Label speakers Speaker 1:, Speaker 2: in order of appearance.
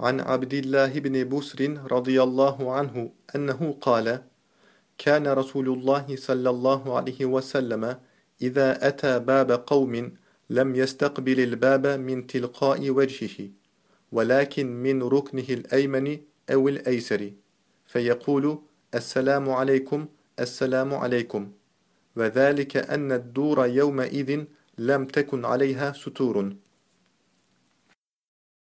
Speaker 1: عن عبد الله بن بسر رضي الله عنه أنه قال كان رسول الله صلى الله عليه وسلم إذا أتى باب قوم لم يستقبل الباب من تلقاء وجهه ولكن من ركنه الأيمن أو الأيسر فيقول السلام عليكم السلام عليكم وذلك أن الدور يومئذ لم تكن عليها ستور.